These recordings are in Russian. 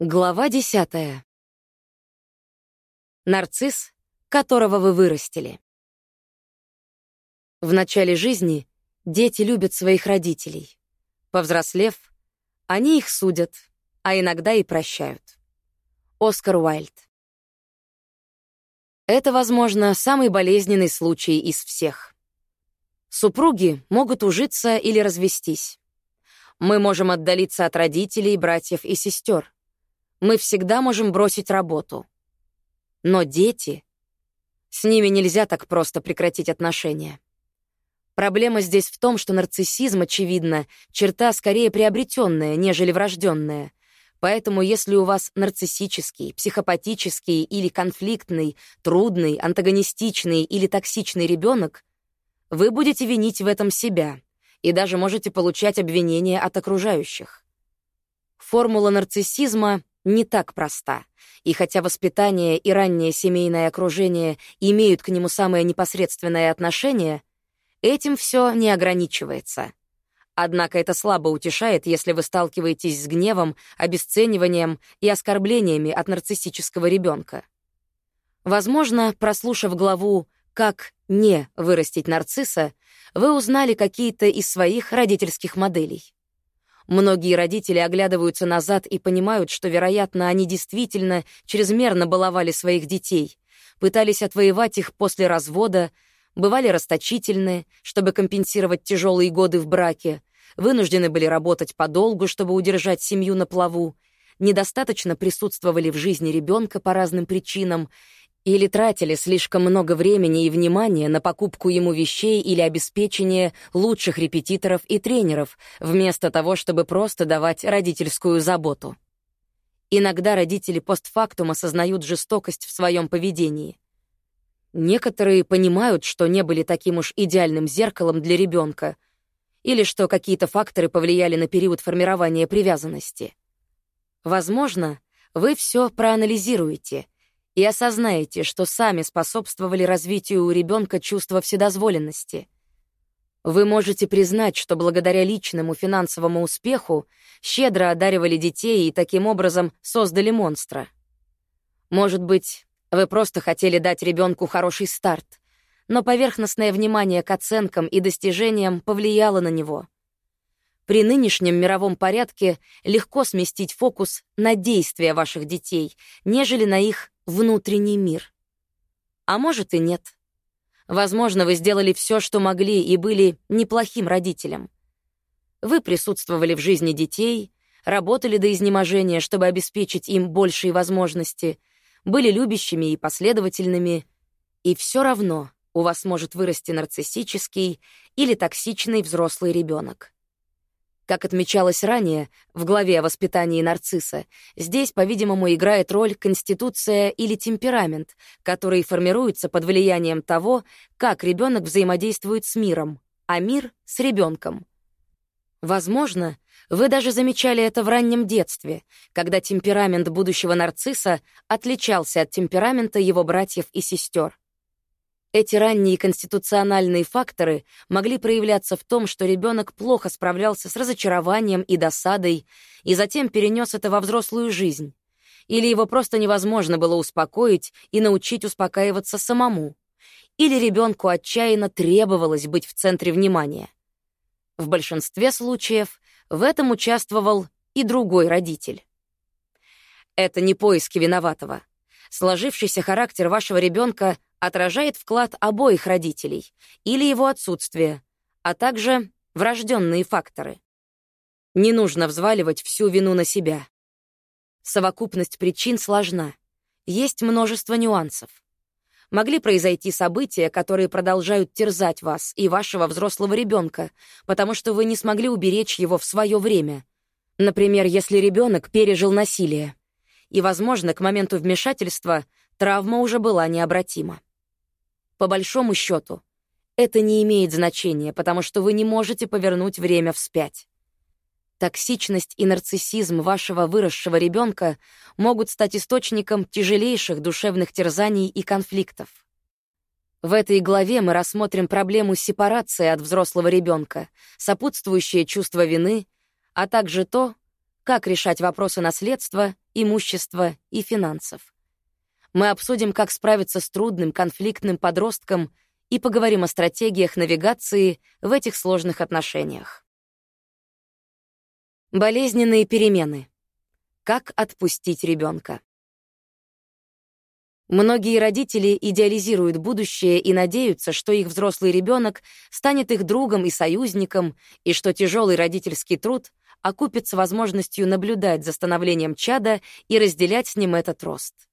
Глава десятая. Нарцисс, которого вы вырастили. В начале жизни дети любят своих родителей. Повзрослев, они их судят, а иногда и прощают. Оскар Уайльд. Это, возможно, самый болезненный случай из всех. Супруги могут ужиться или развестись. Мы можем отдалиться от родителей, братьев и сестер мы всегда можем бросить работу. Но дети... С ними нельзя так просто прекратить отношения. Проблема здесь в том, что нарциссизм, очевидно, черта скорее приобретенная, нежели врожденная. Поэтому если у вас нарциссический, психопатический или конфликтный, трудный, антагонистичный или токсичный ребенок, вы будете винить в этом себя и даже можете получать обвинения от окружающих. Формула нарциссизма не так проста. И хотя воспитание и раннее семейное окружение имеют к нему самое непосредственное отношение, этим все не ограничивается. Однако это слабо утешает, если вы сталкиваетесь с гневом, обесцениванием и оскорблениями от нарциссического ребенка. Возможно, прослушав главу «Как не вырастить нарцисса», вы узнали какие-то из своих родительских моделей. Многие родители оглядываются назад и понимают, что, вероятно, они действительно чрезмерно баловали своих детей, пытались отвоевать их после развода, бывали расточительны, чтобы компенсировать тяжелые годы в браке, вынуждены были работать подолгу, чтобы удержать семью на плаву, недостаточно присутствовали в жизни ребенка по разным причинам или тратили слишком много времени и внимания на покупку ему вещей или обеспечение лучших репетиторов и тренеров, вместо того, чтобы просто давать родительскую заботу. Иногда родители постфактум осознают жестокость в своем поведении. Некоторые понимают, что не были таким уж идеальным зеркалом для ребенка, или что какие-то факторы повлияли на период формирования привязанности. Возможно, вы все проанализируете — и осознаете, что сами способствовали развитию у ребенка чувства вседозволенности. Вы можете признать, что благодаря личному финансовому успеху щедро одаривали детей и таким образом создали монстра. Может быть, вы просто хотели дать ребенку хороший старт, но поверхностное внимание к оценкам и достижениям повлияло на него. При нынешнем мировом порядке легко сместить фокус на действия ваших детей, нежели на их внутренний мир. А может и нет. Возможно, вы сделали все, что могли, и были неплохим родителем. Вы присутствовали в жизни детей, работали до изнеможения, чтобы обеспечить им большие возможности, были любящими и последовательными, и все равно у вас может вырасти нарциссический или токсичный взрослый ребенок. Как отмечалось ранее, в главе о воспитании нарцисса, здесь, по-видимому, играет роль конституция или темперамент, который формируется под влиянием того, как ребенок взаимодействует с миром, а мир — с ребенком. Возможно, вы даже замечали это в раннем детстве, когда темперамент будущего нарцисса отличался от темперамента его братьев и сестер. Эти ранние конституциональные факторы могли проявляться в том, что ребенок плохо справлялся с разочарованием и досадой, и затем перенес это во взрослую жизнь. Или его просто невозможно было успокоить и научить успокаиваться самому. Или ребенку отчаянно требовалось быть в центре внимания. В большинстве случаев в этом участвовал и другой родитель. Это не поиски виноватого. Сложившийся характер вашего ребенка отражает вклад обоих родителей или его отсутствие, а также врожденные факторы. Не нужно взваливать всю вину на себя. Совокупность причин сложна. Есть множество нюансов. Могли произойти события, которые продолжают терзать вас и вашего взрослого ребенка, потому что вы не смогли уберечь его в свое время. Например, если ребенок пережил насилие. И, возможно, к моменту вмешательства травма уже была необратима. По большому счету, это не имеет значения, потому что вы не можете повернуть время вспять. Токсичность и нарциссизм вашего выросшего ребенка могут стать источником тяжелейших душевных терзаний и конфликтов. В этой главе мы рассмотрим проблему сепарации от взрослого ребенка, сопутствующее чувство вины, а также то, как решать вопросы наследства имущества и финансов. Мы обсудим, как справиться с трудным, конфликтным подростком и поговорим о стратегиях навигации в этих сложных отношениях. Болезненные перемены. Как отпустить ребенка? Многие родители идеализируют будущее и надеются, что их взрослый ребенок станет их другом и союзником, и что тяжелый родительский труд окупится возможностью наблюдать за становлением чада и разделять с ним этот рост.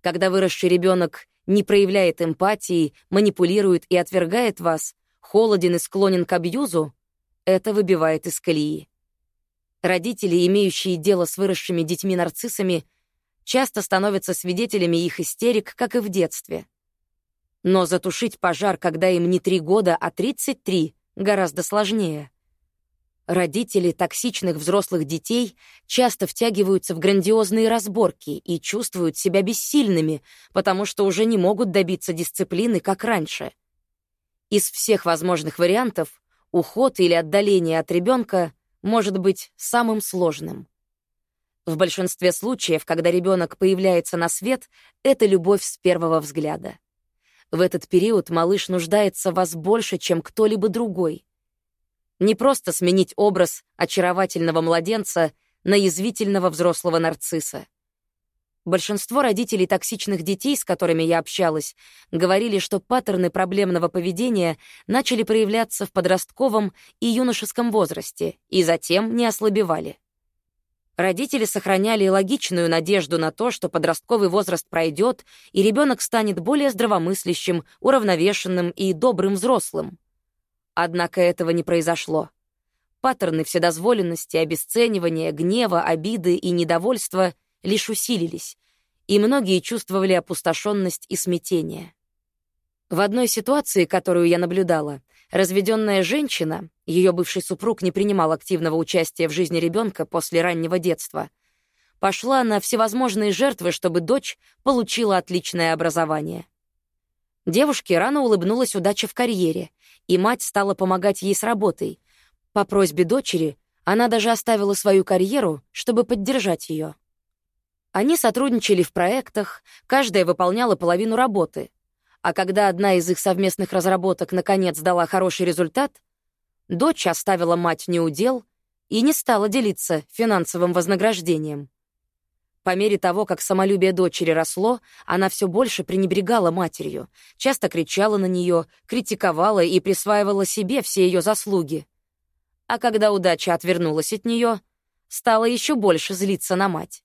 Когда выросший ребенок не проявляет эмпатии, манипулирует и отвергает вас, холоден и склонен к абьюзу, это выбивает из колеи. Родители, имеющие дело с выросшими детьми-нарциссами, часто становятся свидетелями их истерик, как и в детстве. Но затушить пожар, когда им не три года, а 33, гораздо сложнее. Родители токсичных взрослых детей часто втягиваются в грандиозные разборки и чувствуют себя бессильными, потому что уже не могут добиться дисциплины, как раньше. Из всех возможных вариантов уход или отдаление от ребенка может быть самым сложным. В большинстве случаев, когда ребенок появляется на свет, это любовь с первого взгляда. В этот период малыш нуждается в вас больше, чем кто-либо другой. Не просто сменить образ очаровательного младенца на язвительного взрослого нарцисса. Большинство родителей токсичных детей, с которыми я общалась, говорили, что паттерны проблемного поведения начали проявляться в подростковом и юношеском возрасте и затем не ослабевали. Родители сохраняли логичную надежду на то, что подростковый возраст пройдет, и ребенок станет более здравомыслящим, уравновешенным и добрым взрослым. Однако этого не произошло. Паттерны вседозволенности, обесценивания, гнева, обиды и недовольства — лишь усилились, и многие чувствовали опустошенность и смятение. В одной ситуации, которую я наблюдала, разведенная женщина, ее бывший супруг не принимал активного участия в жизни ребенка после раннего детства, пошла на всевозможные жертвы, чтобы дочь получила отличное образование. Девушке рано улыбнулась удача в карьере, и мать стала помогать ей с работой. По просьбе дочери она даже оставила свою карьеру, чтобы поддержать ее. Они сотрудничали в проектах, каждая выполняла половину работы. А когда одна из их совместных разработок наконец дала хороший результат, дочь оставила мать неудел и не стала делиться финансовым вознаграждением. По мере того, как самолюбие дочери росло, она все больше пренебрегала матерью, часто кричала на нее, критиковала и присваивала себе все ее заслуги. А когда удача отвернулась от нее, стала еще больше злиться на мать.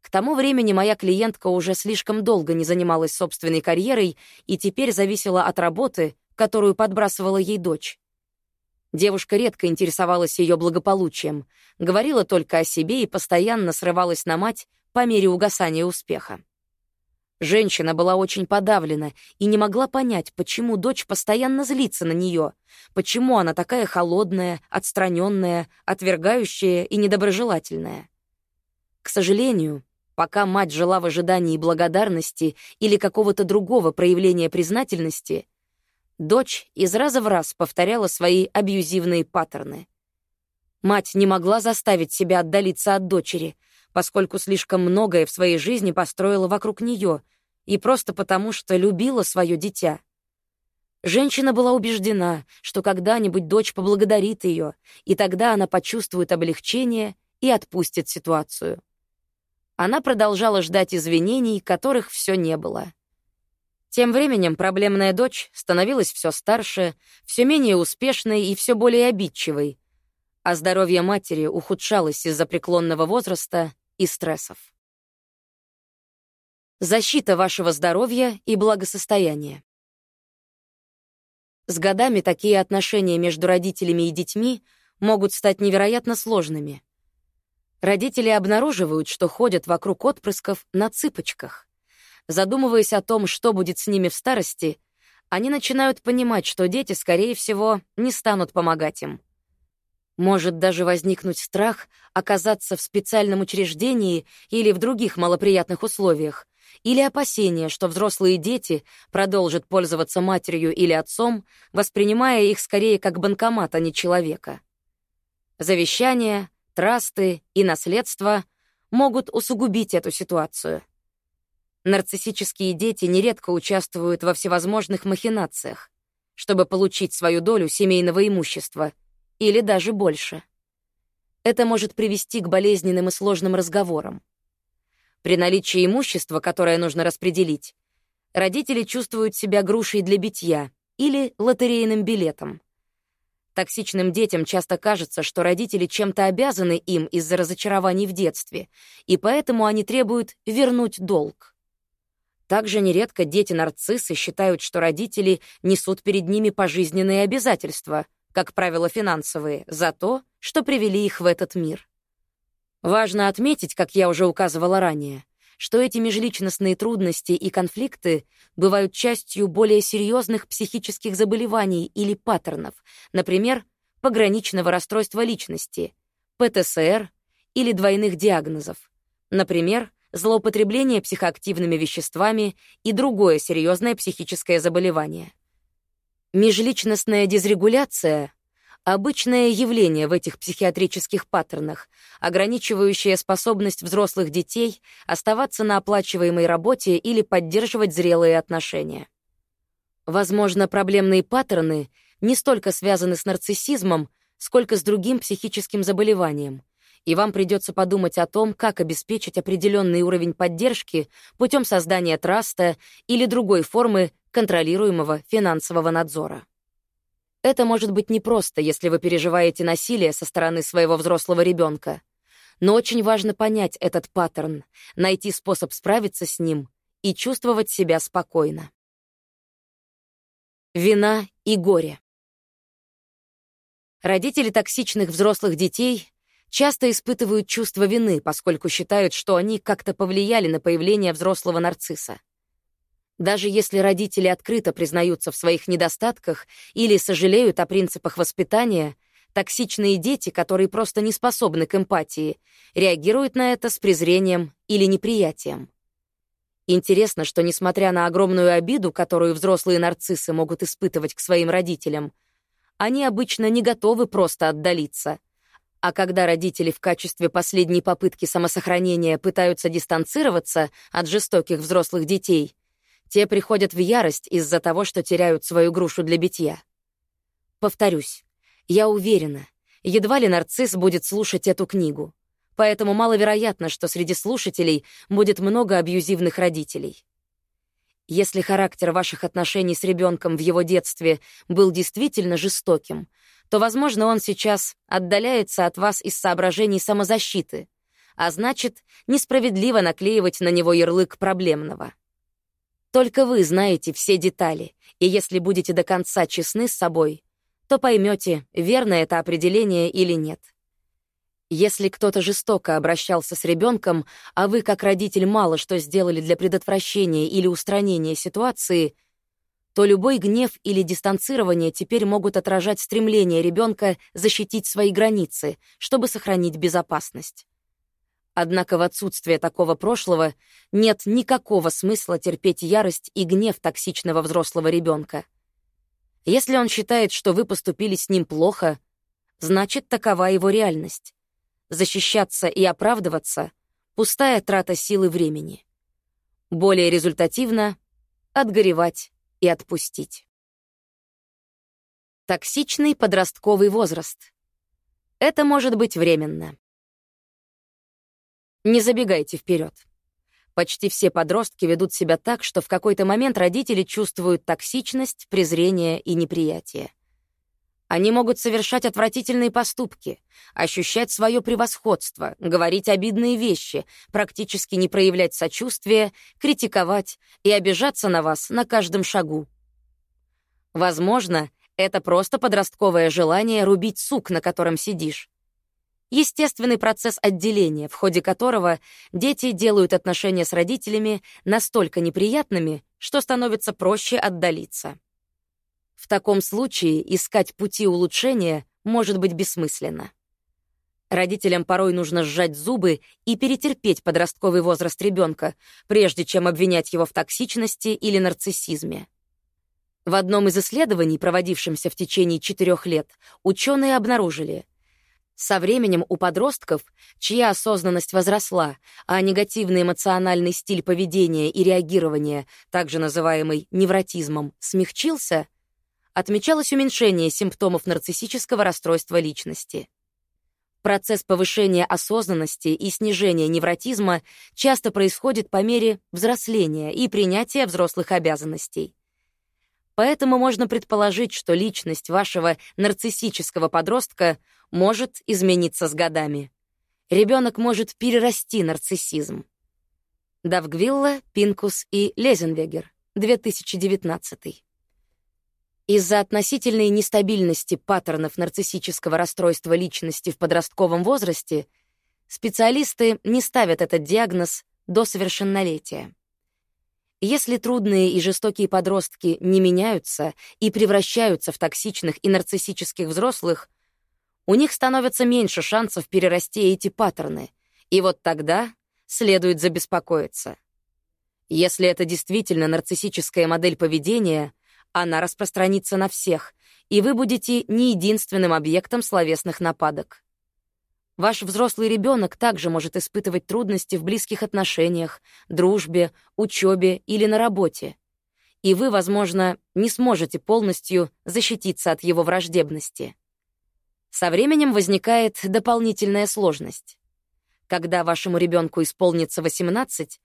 К тому времени моя клиентка уже слишком долго не занималась собственной карьерой и теперь зависела от работы, которую подбрасывала ей дочь. Девушка редко интересовалась ее благополучием, говорила только о себе и постоянно срывалась на мать по мере угасания успеха. Женщина была очень подавлена и не могла понять, почему дочь постоянно злится на нее, почему она такая холодная, отстраненная, отвергающая и недоброжелательная. К сожалению, Пока мать жила в ожидании благодарности или какого-то другого проявления признательности, дочь из раза в раз повторяла свои абьюзивные паттерны. Мать не могла заставить себя отдалиться от дочери, поскольку слишком многое в своей жизни построила вокруг нее, и просто потому, что любила свое дитя. Женщина была убеждена, что когда-нибудь дочь поблагодарит ее, и тогда она почувствует облегчение и отпустит ситуацию. Она продолжала ждать извинений, которых все не было. Тем временем проблемная дочь становилась все старше, все менее успешной и все более обидчивой, а здоровье матери ухудшалось из-за преклонного возраста и стрессов. Защита вашего здоровья и благосостояния. С годами такие отношения между родителями и детьми могут стать невероятно сложными. Родители обнаруживают, что ходят вокруг отпрысков на цыпочках. Задумываясь о том, что будет с ними в старости, они начинают понимать, что дети, скорее всего, не станут помогать им. Может даже возникнуть страх оказаться в специальном учреждении или в других малоприятных условиях, или опасение, что взрослые дети продолжат пользоваться матерью или отцом, воспринимая их скорее как банкомат, а не человека. Завещание, трасты и наследство могут усугубить эту ситуацию. Нарциссические дети нередко участвуют во всевозможных махинациях, чтобы получить свою долю семейного имущества, или даже больше. Это может привести к болезненным и сложным разговорам. При наличии имущества, которое нужно распределить, родители чувствуют себя грушей для битья или лотерейным билетом. Токсичным детям часто кажется, что родители чем-то обязаны им из-за разочарований в детстве, и поэтому они требуют вернуть долг. Также нередко дети-нарциссы считают, что родители несут перед ними пожизненные обязательства, как правило, финансовые, за то, что привели их в этот мир. Важно отметить, как я уже указывала ранее, что эти межличностные трудности и конфликты бывают частью более серьезных психических заболеваний или паттернов, например, пограничного расстройства личности, ПТСР или двойных диагнозов, например, злоупотребление психоактивными веществами и другое серьезное психическое заболевание. Межличностная дисрегуляция Обычное явление в этих психиатрических паттернах, ограничивающее способность взрослых детей оставаться на оплачиваемой работе или поддерживать зрелые отношения. Возможно, проблемные паттерны не столько связаны с нарциссизмом, сколько с другим психическим заболеванием, и вам придется подумать о том, как обеспечить определенный уровень поддержки путем создания траста или другой формы контролируемого финансового надзора. Это может быть непросто, если вы переживаете насилие со стороны своего взрослого ребенка. Но очень важно понять этот паттерн, найти способ справиться с ним и чувствовать себя спокойно. Вина и горе. Родители токсичных взрослых детей часто испытывают чувство вины, поскольку считают, что они как-то повлияли на появление взрослого нарцисса. Даже если родители открыто признаются в своих недостатках или сожалеют о принципах воспитания, токсичные дети, которые просто не способны к эмпатии, реагируют на это с презрением или неприятием. Интересно, что, несмотря на огромную обиду, которую взрослые нарциссы могут испытывать к своим родителям, они обычно не готовы просто отдалиться. А когда родители в качестве последней попытки самосохранения пытаются дистанцироваться от жестоких взрослых детей — те приходят в ярость из-за того, что теряют свою грушу для битья. Повторюсь, я уверена, едва ли нарцисс будет слушать эту книгу, поэтому маловероятно, что среди слушателей будет много абьюзивных родителей. Если характер ваших отношений с ребенком в его детстве был действительно жестоким, то, возможно, он сейчас отдаляется от вас из соображений самозащиты, а значит, несправедливо наклеивать на него ярлык проблемного. Только вы знаете все детали, и если будете до конца честны с собой, то поймете, верно это определение или нет. Если кто-то жестоко обращался с ребенком, а вы, как родитель, мало что сделали для предотвращения или устранения ситуации, то любой гнев или дистанцирование теперь могут отражать стремление ребенка защитить свои границы, чтобы сохранить безопасность. Однако в отсутствие такого прошлого нет никакого смысла терпеть ярость и гнев токсичного взрослого ребенка. Если он считает, что вы поступили с ним плохо, значит, такова его реальность. Защищаться и оправдываться — пустая трата силы времени. Более результативно — отгоревать и отпустить. Токсичный подростковый возраст. Это может быть временно. Не забегайте вперед. Почти все подростки ведут себя так, что в какой-то момент родители чувствуют токсичность, презрение и неприятие. Они могут совершать отвратительные поступки, ощущать свое превосходство, говорить обидные вещи, практически не проявлять сочувствия, критиковать и обижаться на вас на каждом шагу. Возможно, это просто подростковое желание рубить сук, на котором сидишь, естественный процесс отделения, в ходе которого дети делают отношения с родителями настолько неприятными, что становится проще отдалиться. В таком случае искать пути улучшения может быть бессмысленно. Родителям порой нужно сжать зубы и перетерпеть подростковый возраст ребенка, прежде чем обвинять его в токсичности или нарциссизме. В одном из исследований, проводившемся в течение четырех лет, ученые обнаружили — Со временем у подростков, чья осознанность возросла, а негативный эмоциональный стиль поведения и реагирования, также называемый невротизмом, смягчился, отмечалось уменьшение симптомов нарциссического расстройства личности. Процесс повышения осознанности и снижения невротизма часто происходит по мере взросления и принятия взрослых обязанностей. Поэтому можно предположить, что личность вашего нарциссического подростка может измениться с годами. Ребенок может перерасти нарциссизм. Давгвилла, Пинкус и Лезенвегер, 2019. Из-за относительной нестабильности паттернов нарциссического расстройства личности в подростковом возрасте специалисты не ставят этот диагноз до совершеннолетия. Если трудные и жестокие подростки не меняются и превращаются в токсичных и нарциссических взрослых, у них становится меньше шансов перерасти эти паттерны, и вот тогда следует забеспокоиться. Если это действительно нарциссическая модель поведения — она распространится на всех, и вы будете не единственным объектом словесных нападок. Ваш взрослый ребенок также может испытывать трудности в близких отношениях, дружбе, учебе или на работе. И вы, возможно, не сможете полностью защититься от его враждебности. Со временем возникает дополнительная сложность. Когда вашему ребенку исполнится 18,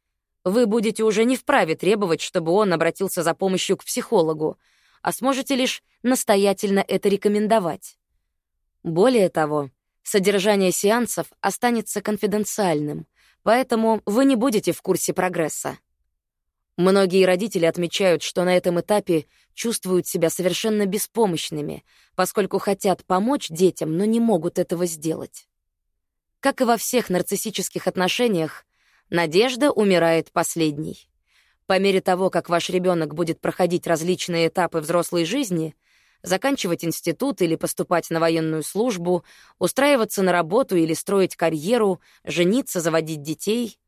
вы будете уже не вправе требовать, чтобы он обратился за помощью к психологу, а сможете лишь настоятельно это рекомендовать. Более того, содержание сеансов останется конфиденциальным, поэтому вы не будете в курсе прогресса. Многие родители отмечают, что на этом этапе чувствуют себя совершенно беспомощными, поскольку хотят помочь детям, но не могут этого сделать. Как и во всех нарциссических отношениях, Надежда умирает последней. По мере того, как ваш ребенок будет проходить различные этапы взрослой жизни, заканчивать институт или поступать на военную службу, устраиваться на работу или строить карьеру, жениться, заводить детей,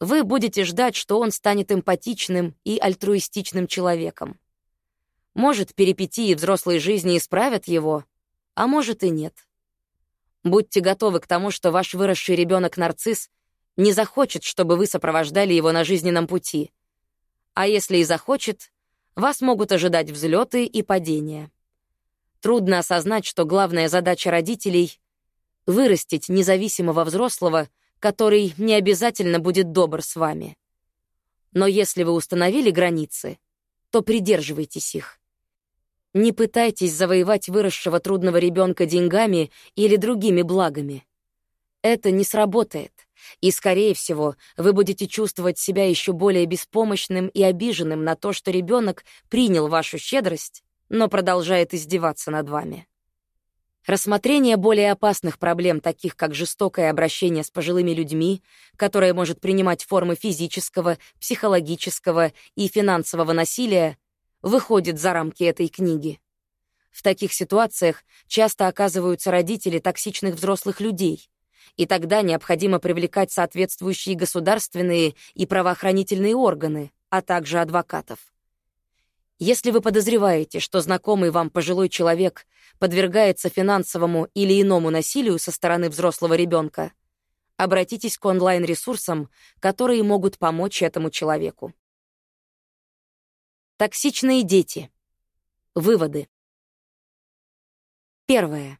вы будете ждать, что он станет эмпатичным и альтруистичным человеком. Может, перипетии взрослой жизни исправят его, а может и нет. Будьте готовы к тому, что ваш выросший ребенок нарцисс не захочет, чтобы вы сопровождали его на жизненном пути. А если и захочет, вас могут ожидать взлеты и падения. Трудно осознать, что главная задача родителей — вырастить независимого взрослого, который не обязательно будет добр с вами. Но если вы установили границы, то придерживайтесь их. Не пытайтесь завоевать выросшего трудного ребенка деньгами или другими благами. Это не сработает. И, скорее всего, вы будете чувствовать себя еще более беспомощным и обиженным на то, что ребенок принял вашу щедрость, но продолжает издеваться над вами. Рассмотрение более опасных проблем, таких как жестокое обращение с пожилыми людьми, которое может принимать формы физического, психологического и финансового насилия, выходит за рамки этой книги. В таких ситуациях часто оказываются родители токсичных взрослых людей, и тогда необходимо привлекать соответствующие государственные и правоохранительные органы, а также адвокатов. Если вы подозреваете, что знакомый вам пожилой человек подвергается финансовому или иному насилию со стороны взрослого ребенка, обратитесь к онлайн-ресурсам, которые могут помочь этому человеку. Токсичные дети. Выводы. Первое.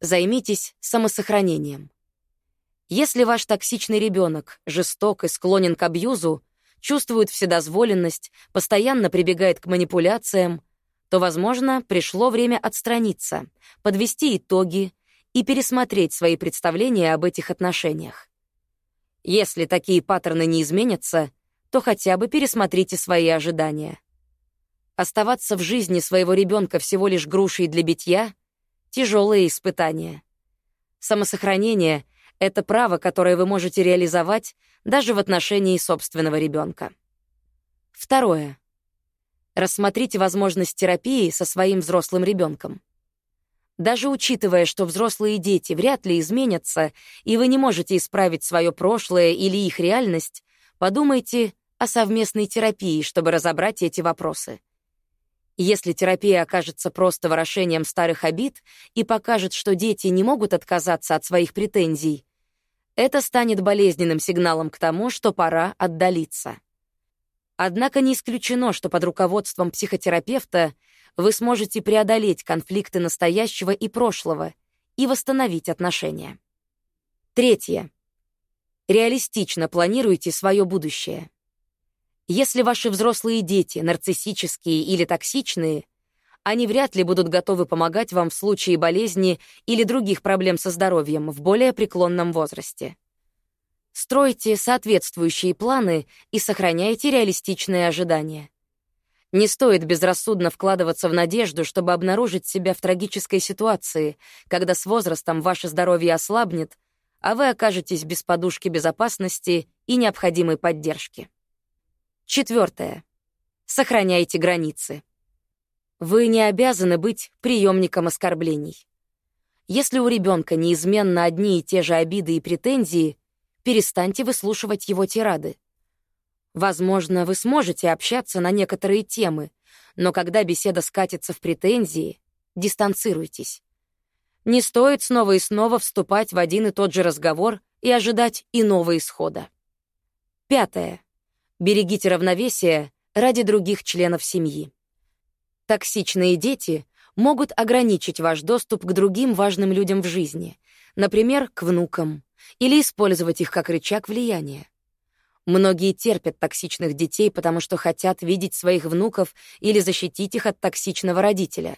Займитесь самосохранением. Если ваш токсичный ребенок жесток и склонен к абьюзу, чувствует вседозволенность, постоянно прибегает к манипуляциям, то, возможно, пришло время отстраниться, подвести итоги и пересмотреть свои представления об этих отношениях. Если такие паттерны не изменятся, то хотя бы пересмотрите свои ожидания. Оставаться в жизни своего ребенка всего лишь грушей для битья — тяжелое испытание. Самосохранение это право, которое вы можете реализовать даже в отношении собственного ребенка. Второе. Рассмотрите возможность терапии со своим взрослым ребенком. Даже учитывая, что взрослые дети вряд ли изменятся, и вы не можете исправить свое прошлое или их реальность, подумайте о совместной терапии, чтобы разобрать эти вопросы. Если терапия окажется просто ворошением старых обид и покажет, что дети не могут отказаться от своих претензий, это станет болезненным сигналом к тому, что пора отдалиться. Однако не исключено, что под руководством психотерапевта вы сможете преодолеть конфликты настоящего и прошлого и восстановить отношения. Третье. Реалистично планируйте свое будущее. Если ваши взрослые дети нарциссические или токсичные, они вряд ли будут готовы помогать вам в случае болезни или других проблем со здоровьем в более преклонном возрасте. Стройте соответствующие планы и сохраняйте реалистичные ожидания. Не стоит безрассудно вкладываться в надежду, чтобы обнаружить себя в трагической ситуации, когда с возрастом ваше здоровье ослабнет, а вы окажетесь без подушки безопасности и необходимой поддержки. Четвертое. Сохраняйте границы. Вы не обязаны быть приемником оскорблений. Если у ребенка неизменно одни и те же обиды и претензии, перестаньте выслушивать его тирады. Возможно, вы сможете общаться на некоторые темы, но когда беседа скатится в претензии, дистанцируйтесь. Не стоит снова и снова вступать в один и тот же разговор и ожидать иного исхода. Пятое. Берегите равновесие ради других членов семьи. Токсичные дети могут ограничить ваш доступ к другим важным людям в жизни, например, к внукам, или использовать их как рычаг влияния. Многие терпят токсичных детей, потому что хотят видеть своих внуков или защитить их от токсичного родителя.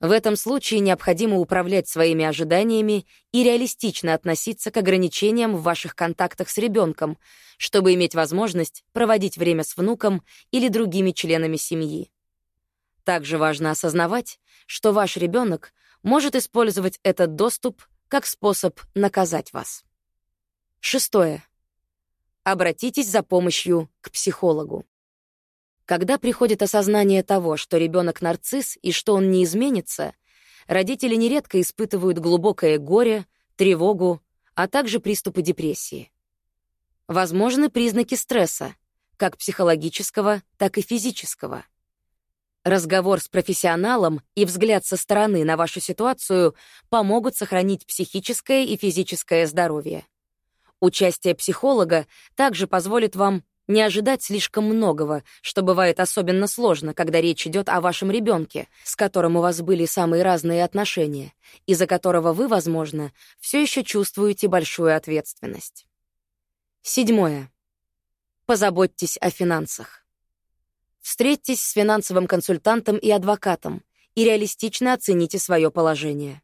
В этом случае необходимо управлять своими ожиданиями и реалистично относиться к ограничениям в ваших контактах с ребенком, чтобы иметь возможность проводить время с внуком или другими членами семьи. Также важно осознавать, что ваш ребенок может использовать этот доступ как способ наказать вас. Шестое. Обратитесь за помощью к психологу. Когда приходит осознание того, что ребенок нарцисс и что он не изменится, родители нередко испытывают глубокое горе, тревогу, а также приступы депрессии. Возможны признаки стресса, как психологического, так и физического. Разговор с профессионалом и взгляд со стороны на вашу ситуацию помогут сохранить психическое и физическое здоровье. Участие психолога также позволит вам не ожидать слишком многого, что бывает особенно сложно, когда речь идет о вашем ребенке, с которым у вас были самые разные отношения, из-за которого вы, возможно, все еще чувствуете большую ответственность. Седьмое. Позаботьтесь о финансах. Встретьтесь с финансовым консультантом и адвокатом и реалистично оцените свое положение.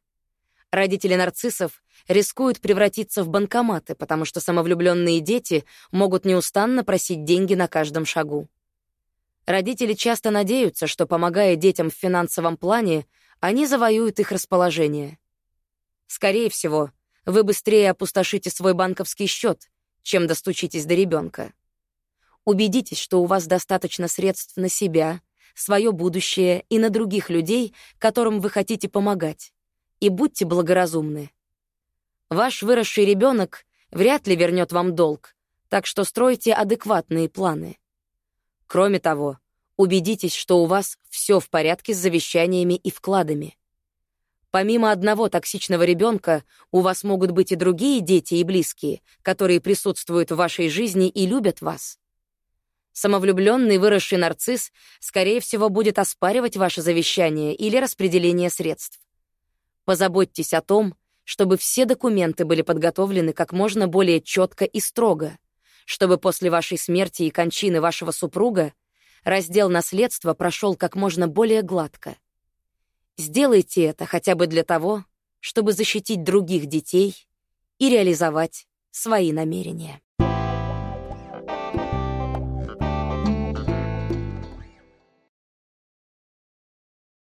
Родители нарциссов рискуют превратиться в банкоматы, потому что самовлюбленные дети могут неустанно просить деньги на каждом шагу. Родители часто надеются, что, помогая детям в финансовом плане, они завоюют их расположение. Скорее всего, вы быстрее опустошите свой банковский счет, чем достучитесь до ребенка. Убедитесь, что у вас достаточно средств на себя, свое будущее и на других людей, которым вы хотите помогать и будьте благоразумны. Ваш выросший ребенок вряд ли вернет вам долг, так что стройте адекватные планы. Кроме того, убедитесь, что у вас все в порядке с завещаниями и вкладами. Помимо одного токсичного ребенка, у вас могут быть и другие дети и близкие, которые присутствуют в вашей жизни и любят вас. Самовлюбленный выросший нарцисс, скорее всего, будет оспаривать ваше завещание или распределение средств. Позаботьтесь о том, чтобы все документы были подготовлены как можно более четко и строго, чтобы после вашей смерти и кончины вашего супруга раздел наследства прошел как можно более гладко. Сделайте это хотя бы для того, чтобы защитить других детей и реализовать свои намерения.